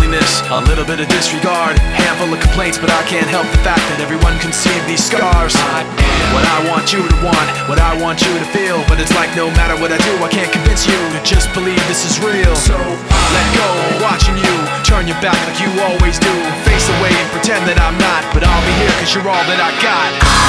loneliness, a little bit of disregard, handful of complaints, but I can't help the fact that everyone can see these scars. I am what I want you to want, what I want you to feel, but it's like no matter what I do, I can't convince you to just believe this is real. So let go, watching you turn your back like you always do, face away and pretend that I'm not, but I'll be here 'cause you're all that I got.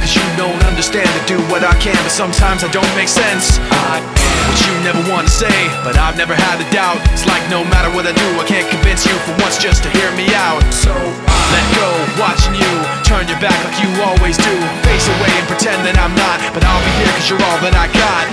Cause you don't understand to do what I can, but sometimes I don't make sense. I am what you never want to say, but I've never had a doubt. It's like no matter what I do, I can't convince you for once just to hear me out. So I let go, watching you turn your back like you always do. Face away and pretend that I'm not, but I'll be here cause you're all that I got.